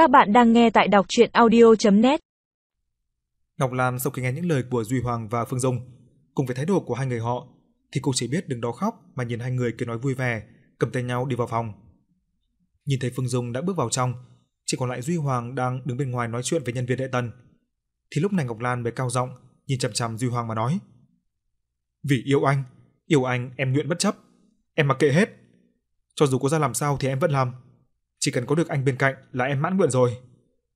Các bạn đang nghe tại đọc chuyện audio.net Ngọc Lan sau khi nghe những lời của Duy Hoàng và Phương Dung, cùng với thái độ của hai người họ, thì cô chỉ biết đừng đó khóc mà nhìn hai người cứ nói vui vẻ, cầm tay nhau đi vào phòng. Nhìn thấy Phương Dung đã bước vào trong, chỉ còn lại Duy Hoàng đang đứng bên ngoài nói chuyện với nhân viên lễ tân. Thì lúc này Ngọc Lan mới cao giọng nhìn chằm chằm Duy Hoàng mà nói: "Vì yêu anh, yêu anh em nguyện bất chấp, em mặc kệ hết. Cho dù có ra làm sao thì em vẫn làm." Chỉ cần có được anh bên cạnh là em mãn nguyện rồi.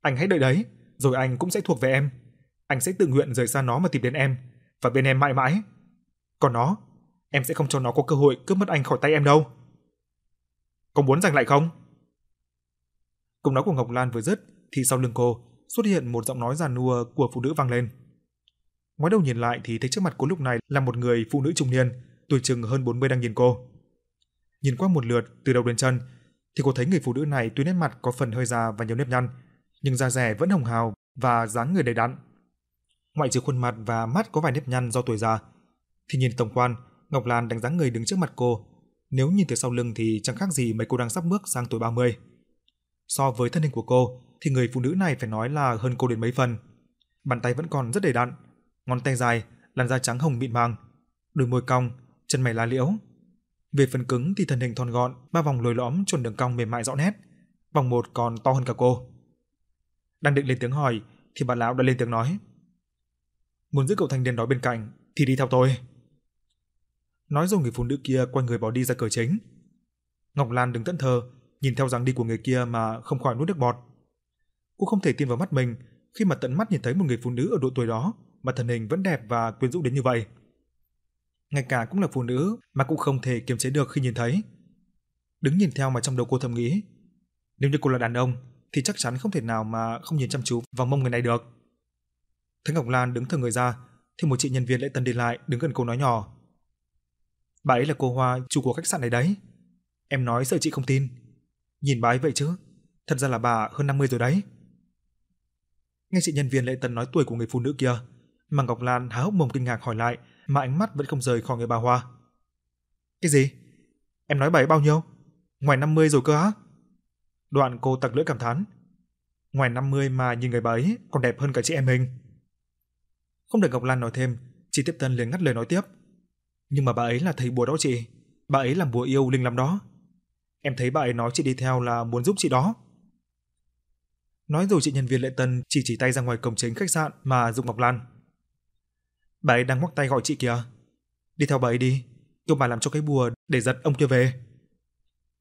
Anh hãy đợi đấy, rồi anh cũng sẽ thuộc về em. Anh sẽ tự nguyện rời xa nó mà tìm đến em và bên em mãi mãi. Còn nó, em sẽ không cho nó có cơ hội cướp mất anh khỏi tay em đâu. Có muốn giành lại không? Câu nói của Ngọc Lan vừa dứt thì sau lưng cô xuất hiện một giọng nói giàn nua của phụ nữ vang lên. Ngoái đầu nhìn lại thì thấy trước mặt cô lúc này là một người phụ nữ trung niên, tuổi chừng hơn 40 đang nhìn cô. Nhìn qua một lượt từ đầu đến chân thì cô thấy người phụ nữ này tuy nét mặt có phần hơi già và nhiều nếp nhăn, nhưng da rẻ vẫn hồng hào và dáng người đầy đặn. Ngoại trừ khuôn mặt và mắt có vài nếp nhăn do tuổi già, thì nhìn tổng quan, Ngọc Lan đánh giá người đứng trước mặt cô, nếu nhìn từ sau lưng thì chẳng khác gì mấy cô đang sắp bước sang tuổi 30. So với thân hình của cô thì người phụ nữ này phải nói là hơn cô đến mấy phần. Bàn tay vẫn còn rất đầy đặn, ngón tay dài, làn da trắng hồng mịn màng, đôi môi cong, chân mày lá liễu, về phần cứng thì thân hình thon gọn, ba vòng lồi lõm chuẩn đường cong mềm mại rõ nét, vòng một còn to hơn cả cô. Đang định lên tiếng hỏi thì bà lão đã lên tiếng nói: "Muốn giữ cậu thanh niên đó bên cạnh thì đi theo tôi." Nói rồi người phụ nữ kia quay người bỏ đi ra cửa chính. Ngọc Lan đứng tận thờ, nhìn theo dáng đi của người kia mà không khỏi nuốt nước bọt. Cô không thể tin vào mắt mình khi mà tận mắt nhìn thấy một người phụ nữ ở độ tuổi đó mà thân hình vẫn đẹp và quyến rũ đến như vậy ngay cả cũng là phụ nữ mà cũng không thể kiềm chế được khi nhìn thấy. Đứng nhìn theo mà trong đầu cô thầm nghĩ, nếu như cô là đàn ông thì chắc chắn không thể nào mà không nhìn chăm chú vào mông người này được. Thấy Ngọc Lan đứng thờ người ra, thì một chị nhân viên lễ tân đi lại đứng gần cô nói nhỏ. Bà ấy là cô Hoa, chủ của khách sạn này đấy. Em nói sợ chị không tin. Nhìn bà ấy vậy chứ, thật ra là bà hơn 50 rồi đấy. Nghe chị nhân viên lễ tân nói tuổi của người phụ nữ kia, mà Ngọc Lan há hốc mồm kinh ngạc hỏi lại mà ánh mắt vẫn không rời khỏi người bà Hoa. Cái gì? Em nói bảy bao nhiêu? Ngoài 50 rồi cơ á? Đoạn cô tặc lưỡi cảm thán. Ngoài 50 mà nhìn người bà ấy còn đẹp hơn cả chị em mình. Không đợi Ngọc Lan nói thêm, chị Tiếp Tân liền ngắt lời nói tiếp. Nhưng mà bà ấy là thầy bùa đó chị, bà ấy làm bùa yêu linh lắm đó. Em thấy bà ấy nói chị đi theo là muốn giúp chị đó. Nói rồi chị nhân viên lễ tân chỉ chỉ tay ra ngoài cổng chính khách sạn mà dục Ngọc Lan. Bà ấy đang ngoắc tay gọi chị kìa. Đi theo bà ấy đi, kêu bà làm cho cái bùa để giật ông kia về.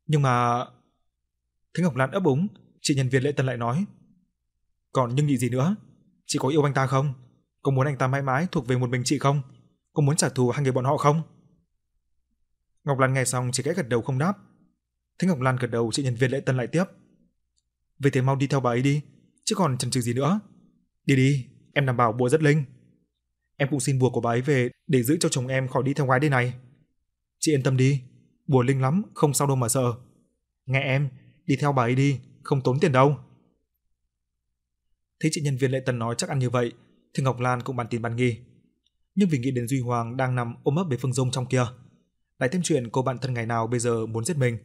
Nhưng mà... Thấy Ngọc Lan ấp úng, chị nhân viên lễ tân lại nói. Còn nhưng nhị gì nữa? Chị có yêu anh ta không? Có muốn anh ta mãi mãi thuộc về một mình chị không? Có muốn trả thù hai người bọn họ không? Ngọc Lan nghe xong chỉ cái gật đầu không đáp. Thấy Ngọc Lan gật đầu, chị nhân viên lễ tân lại tiếp. Vậy thì mau đi theo bà ấy đi, chứ còn chần chừ gì nữa. Đi đi, em đảm bảo bùa rất linh. Em cũng xin bùa của bà ấy về để giữ cho chồng em khỏi đi theo gái đây này. Chị yên tâm đi, bùa linh lắm, không sao đâu mà sợ. Nghe em, đi theo bà ấy đi, không tốn tiền đâu. Thấy chị nhân viên lễ tân nói chắc ăn như vậy, thì Ngọc Lan cũng bàn tin bàn nghi. Nhưng vì nghĩ đến Duy Hoàng đang nằm ôm ấp với Phương Dung trong kia, lại thêm chuyện cô bạn thân ngày nào bây giờ muốn giết mình,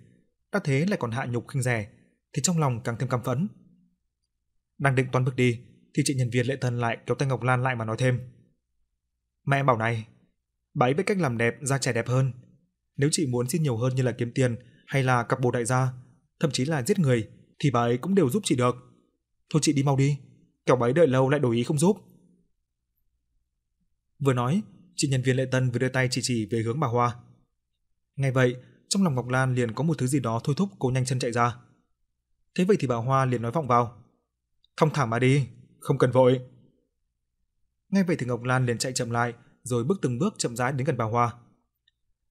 đã thế lại còn hạ nhục khinh rẻ, thì trong lòng càng thêm căm phẫn. Đang định toán bước đi, thì chị nhân viên lễ tân lại kéo tay Ngọc Lan lại mà nói thêm. Mẹ bảo này, bà ấy biết cách làm đẹp da trẻ đẹp hơn. Nếu chị muốn xin nhiều hơn như là kiếm tiền hay là cặp bồ đại gia, thậm chí là giết người thì bà ấy cũng đều giúp chị được. Thôi chị đi mau đi, kẻo bà ấy đợi lâu lại đổi ý không giúp. Vừa nói, chị nhân viên lễ tân vừa đưa tay chỉ chỉ về hướng bà Hoa. Ngay vậy, trong lòng Ngọc Lan liền có một thứ gì đó thôi thúc cô nhanh chân chạy ra. Thế vậy thì bà Hoa liền nói vọng vào. Thong thả mà đi, không cần vội. Ngay vậy thì Ngọc Lan liền chạy chậm lại, rồi bước từng bước chậm rãi đến gần bà Hoa.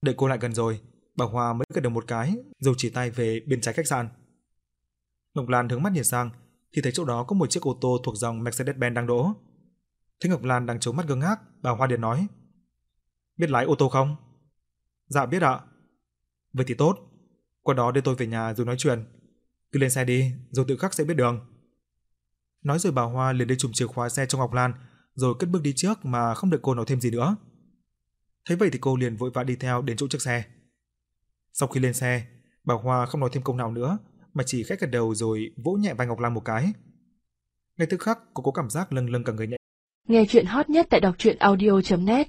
Đợi cô lại gần rồi, bà Hoa mới gật đầu một cái, rồi chỉ tay về bên trái khách sạn. Ngọc Lan hướng mắt nhìn sang, thì thấy chỗ đó có một chiếc ô tô thuộc dòng Mercedes-Benz đang đỗ. Thấy Ngọc Lan đang trố mắt ngơ ngác, bà Hoa liền nói: "Biết lái ô tô không?" "Dạ biết ạ." "Vậy thì tốt, qua đó đưa tôi về nhà rồi nói chuyện. Cứ lên xe đi, rồi tự khắc sẽ biết đường." Nói rồi bà Hoa liền đưa chùm chìa khóa xe cho Ngọc Lan, rồi cất bước đi trước mà không đợi cô nói thêm gì nữa. Thấy vậy thì cô liền vội vã đi theo đến chỗ chiếc xe. Sau khi lên xe, bà Hoa không nói thêm câu nào nữa mà chỉ khẽ gật đầu rồi vỗ nhẹ vai Ngọc Lam một cái. Ngay tức khắc cô có cảm giác lâng lâng cả người nhẹ. Nghe chuyện hot nhất tại đọc truyện audio.net